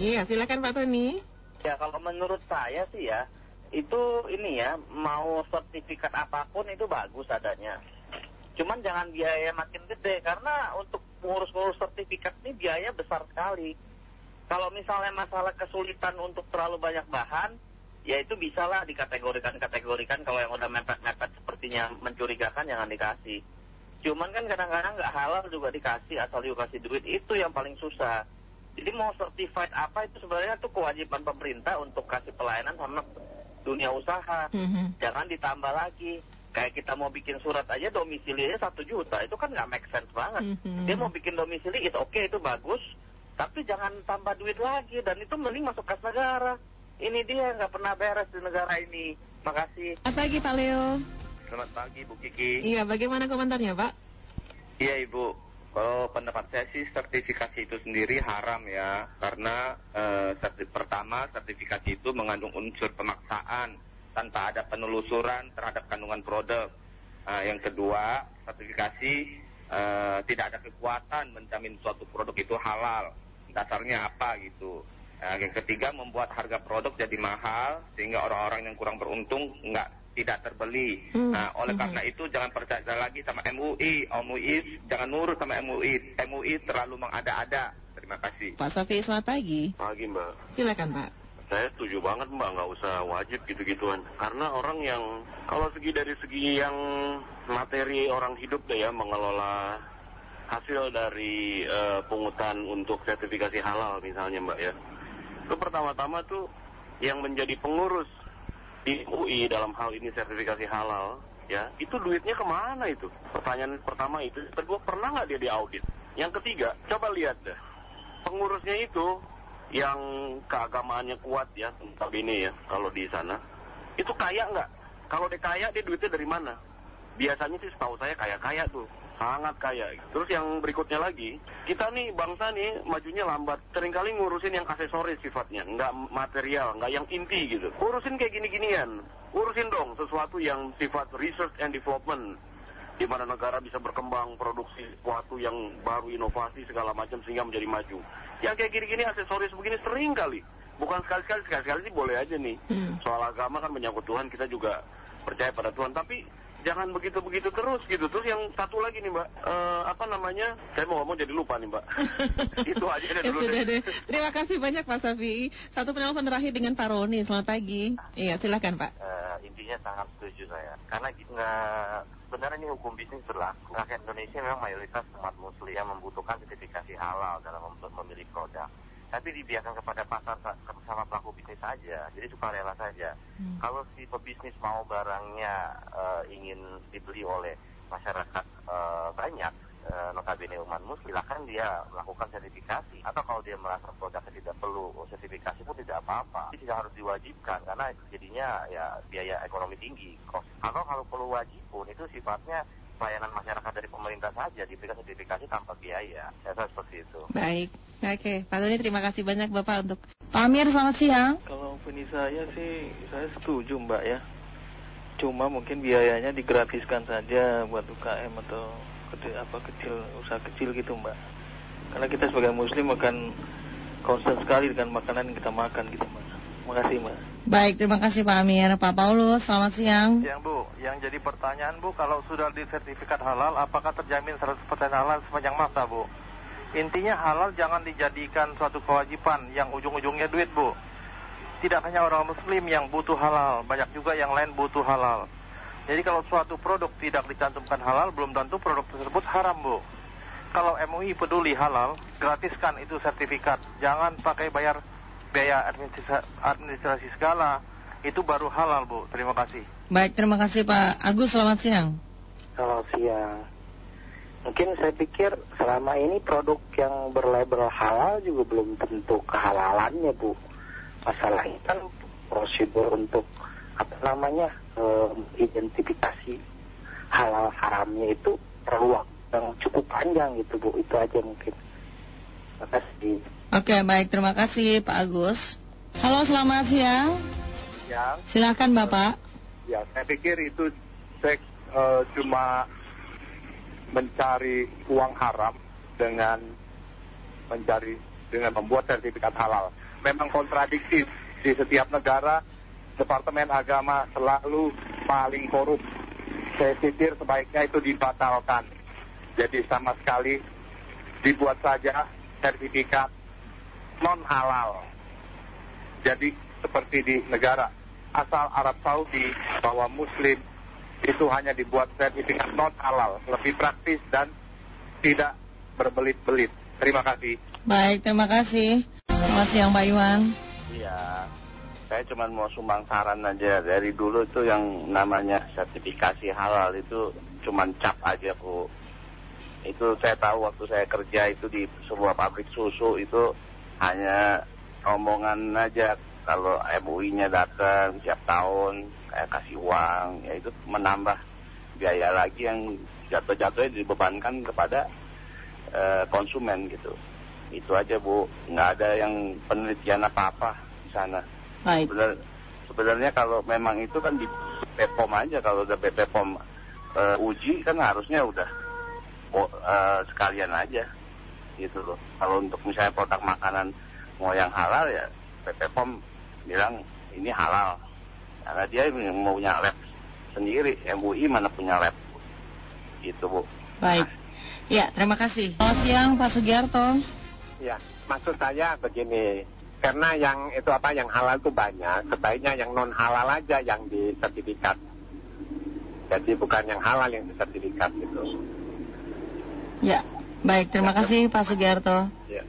Iya, silakan Pak Tony. Ya kalau menurut saya sih ya, itu ini ya, mau sertifikat apa pun itu bagus adanya. Cuman jangan biaya makin gede, karena untuk ngurus-ngurus sertifikat ini biaya besar sekali. Kalau misalnya masalah kesulitan untuk terlalu banyak bahan, ya itu bisalah dikategorikan-kategorikan kalau yang udah mepet-mepet sepertinya mencurigakan jangan dikasih. Cuman kan kadang-kadang nggak halal juga dikasih asal you kasih duit itu yang paling susah. Jadi mau certified apa itu sebenarnya tuh kewajiban pemerintah untuk kasih pelayanan sama dunia usaha. Mhm. Jangan ditambah lagi. Kayak kita mau bikin surat aja domisilinya satu juta, itu kan nggak make sense banget. Mhm. Dia mau bikin domisili, itu oke, itu bagus. Tapi jangan tambah duit lagi, dan itu mending masuk kas negara. Ini dia nggak pernah beres di negara ini. Makasih. Selamat pagi Pak Leo. Selamat pagi Bu Kiki. Iya, bagaimana komentarnya Pak? Iya Ibu, kalau pendapat saya sih sertifikasi itu sendiri haram ya, karena eh, serti- pertama sertifikasi itu mengandung unsur pemaksaan tanpa ada penelusuran terhadap kandungan produk. Eh, yang kedua, sertifikasi eh, tidak ada kekuatan menjamin suatu produk itu halal. Dasarnya apa gitu. Nah, yang ketiga membuat harga produk jadi mahal sehingga orang-orang yang kurang beruntung nggak tidak terbeli. Hmm, Nah, oleh mhm. karena itu jangan percaya lagi sama MUI. MUI jangan nurut sama MUI. MUI terlalu mengada-ada. Terima kasih. Pak Sofi, selamat pagi. Pagi mbak, Silakan Pak. saya setuju banget mbak nggak usah wajib gitu-gituan. Karena orang yang kalau segi dari segi yang materi orang hidup deh ya mengelola hasil dari eh, pungutan untuk sertifikasi halal misalnya mbak ya. Itu pertama-tama tuh yang menjadi pengurus di UI dalam hal ini sertifikasi halal ya itu duitnya ke mana itu? Pertanyaan pertama itu kedua pernah nggak dia diaudit? Yang ketiga coba lihat deh. Pengurusnya itu yang keagamaannya kuat ya notabene ya kalau di sana itu kaya nggak? Kalau dia kaya dia duitnya dari mana? Biasanya sih setahu saya kaya kaya tuh sangat kaya terus yang berikutnya lagi kita nih bangsa nih majunya lambat sering kali ngurusin yang aksesoris sifatnya nggak material nggak yang inti gitu urusin kayak gini-ginian urusin dong sesuatu yang sifat research and development di mana negara bisa berkembang produksi sesuatu yang baru inovasi segala macam sehingga menjadi maju. Yang kayak gini-gini aksesoris begini sering kali. Bukan sekali-sekali, sekali-sekali sih boleh aja nih. Hmm. Soal agama kan menyangkut Tuhan, kita juga percaya pada Tuhan. Tapi jangan begitu-begitu terus gitu. Terus yang satu lagi nih Mbak, Eh, apa namanya? Saya mau ngomong jadi lupa nih Mbak. Itu aja deh Ya dulu sudah deh. deh. Terima kasih banyak Pak Sofi. Satu penelpon terakhir dengan Pak Roni. Selamat pagi. Iya, silakan Pak. Eh, intinya sangat setuju saya karena gitu nggak sebenarnya ini hukum bisnis berlaku rakyat Indonesia memang mayoritas umat muslim yang membutuhkan sertifikasi halal dalam mem- memilih produk tapi dibiarkan kepada pasar sa- sama pelaku bisnis saja. Jadi sukarela saja. Hmm. kalau si pebisnis mau barangnya eh, ingin dibeli oleh masyarakat eh, banyak eh, notabene umat muslim silakan dia melakukan sertifikasi. Atau kalau dia merasa produknya tidak perlu sertifikasi pun tidak apa-apa. Ini tidak harus diwajibkan karena jadinya ya biaya ekonomi tinggi. Atau kalau perlu wajib pun itu sifatnya pelayanan masyarakat dari pemerintah saja diberikan sertifikasi tanpa biaya ya saya seperti itu Baik. Oke, Pak Roni terima kasih banyak Bapak untuk Pak Amir selamat siang. Kalau opini saya sih, saya setuju mbak ya. Cuma mungkin biayanya digratiskan saja buat UKM atau kecil, apa kecil usaha kecil gitu mbak. Karena kita sebagai muslim akan concern sekali dengan makanan yang kita makan gitu mbak. Makasih mbak. Baik, terima kasih Pak Amir. Pak Paulus, selamat siang. Yang Bu, yang jadi pertanyaan Bu, kalau sudah disertifikat halal, apakah terjamin 100% halal sepanjang masa Bu? Intinya halal jangan dijadikan suatu kewajiban yang ujung-ujungnya duit Bu. Tidak hanya orang muslim yang butuh halal, banyak juga yang lain butuh halal. Jadi kalau suatu produk tidak dicantumkan halal, belum tentu produk tersebut haram Bu. Kalau MUI peduli halal, gratiskan itu sertifikat. Jangan pakai bayar biaya administrasi, administrasi segala. Itu baru halal Bu. Terima kasih. Baik, terima kasih Pak Agus, selamat siang. Selamat siang. Mungkin saya pikir selama ini produk yang berlabel halal juga belum tentu kehalalannya, Bu. Masalahnya kan prosedur untuk apa namanya eh, identifikasi halal haramnya itu perlu waktu yang cukup panjang gitu, Bu. Itu aja mungkin. Terima kasih. Oke, baik, terima kasih Pak Agus. Halo, selamat siang. Yang, Silakan Bapak. ya saya pikir itu seks eh, cuma mencari uang haram dengan mencari dengan membuat sertifikat halal. Memang kontradiktif di setiap negara, Departemen Agama selalu paling korup. Saya pikir sebaiknya itu dibatalkan. Jadi sama sekali dibuat saja sertifikat non halal. Jadi seperti di negara asal Arab Saudi bahwa Muslim itu hanya dibuat sertifikat non halal, lebih praktis dan tidak berbelit-belit. Terima kasih. Baik, terima kasih. Selamat siang Pak Iwan. Iya, saya cuma mau sumbang saran aja. Dari dulu itu yang namanya sertifikasi halal itu cuma cap aja, Bu. Itu saya tahu waktu saya kerja itu di sebuah pabrik susu itu hanya omongan aja. Kalau MUI-nya datang setiap tahun, kayak kasih uang, ya itu menambah biaya lagi yang jatuh-jatuhnya dibebankan kepada eh, konsumen gitu. Itu aja Bu, nggak ada yang penelitian apa-apa di sana. Baik. Sebenar- sebenarnya kalau memang itu kan di BPOM aja kalau udah BPOM eh, uji kan harusnya udah oh, eh, sekalian aja gitu loh. Kalau untuk misalnya produk makanan mau yang halal ya BPOM bilang ini halal karena dia mau punya lab sendiri MUI mana punya lab gitu bu. Baik. Ya, terima kasih. Selamat siang Pak Sugiarto. Ya, maksud saya begini, karena yang itu apa yang halal itu banyak, sebaiknya yang non halal aja yang disertifikat. Jadi bukan yang halal yang disertifikat gitu. Ya, baik. Terima kasih Pak Sugiarto. Ya.